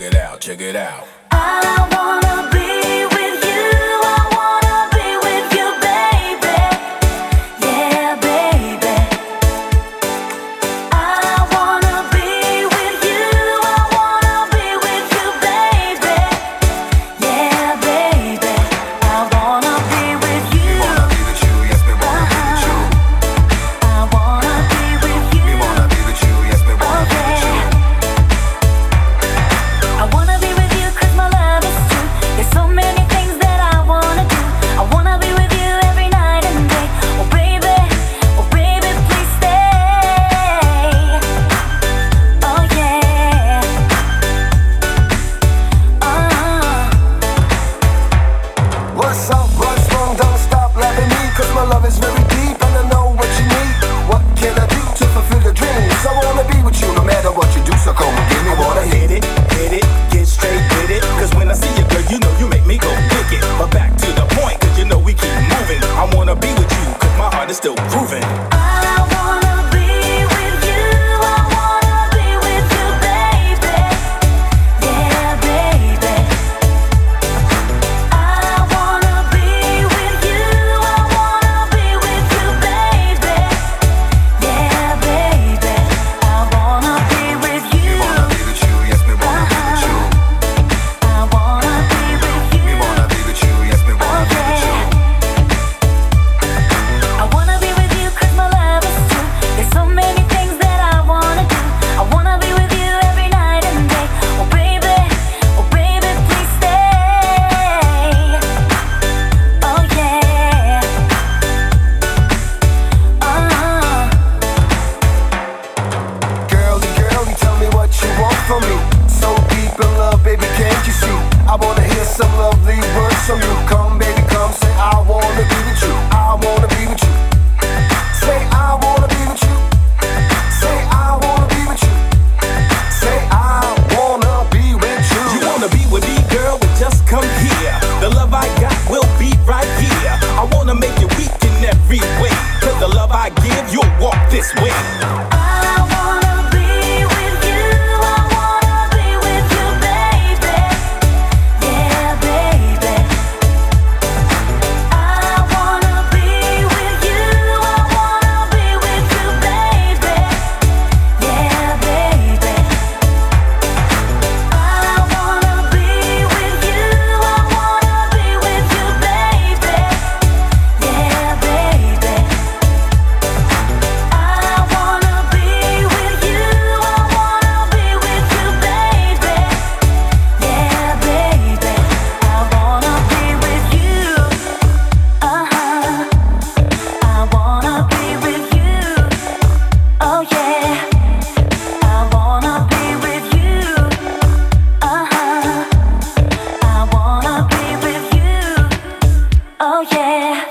check it out, check it out. I wanna wanna be with you, cause my heart is still grooving. girl would just come here. The love I got will be right here. I wanna make you weak in every way. Cause the love I give, you'll walk this way. yeah.